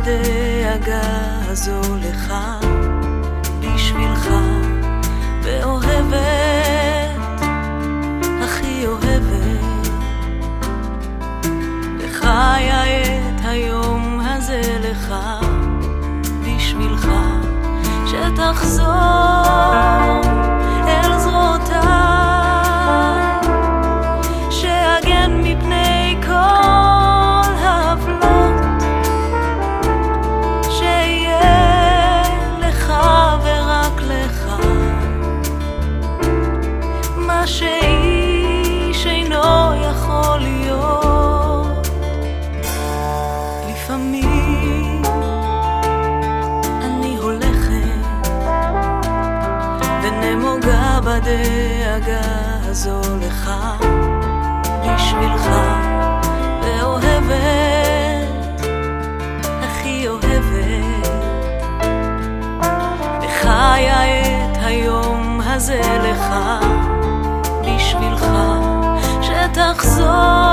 בדאגה הזו לך, בשבילך, ואוהבת, הכי אוהבת, וחיה את היום הזה לך, בשבילך, שתחזור אני הולכת ונמוגה בדאגה הזו לך, בשבילך, ואוהבת, הכי אוהבת, וחיה את היום הזה לך, בשבילך, שתחזור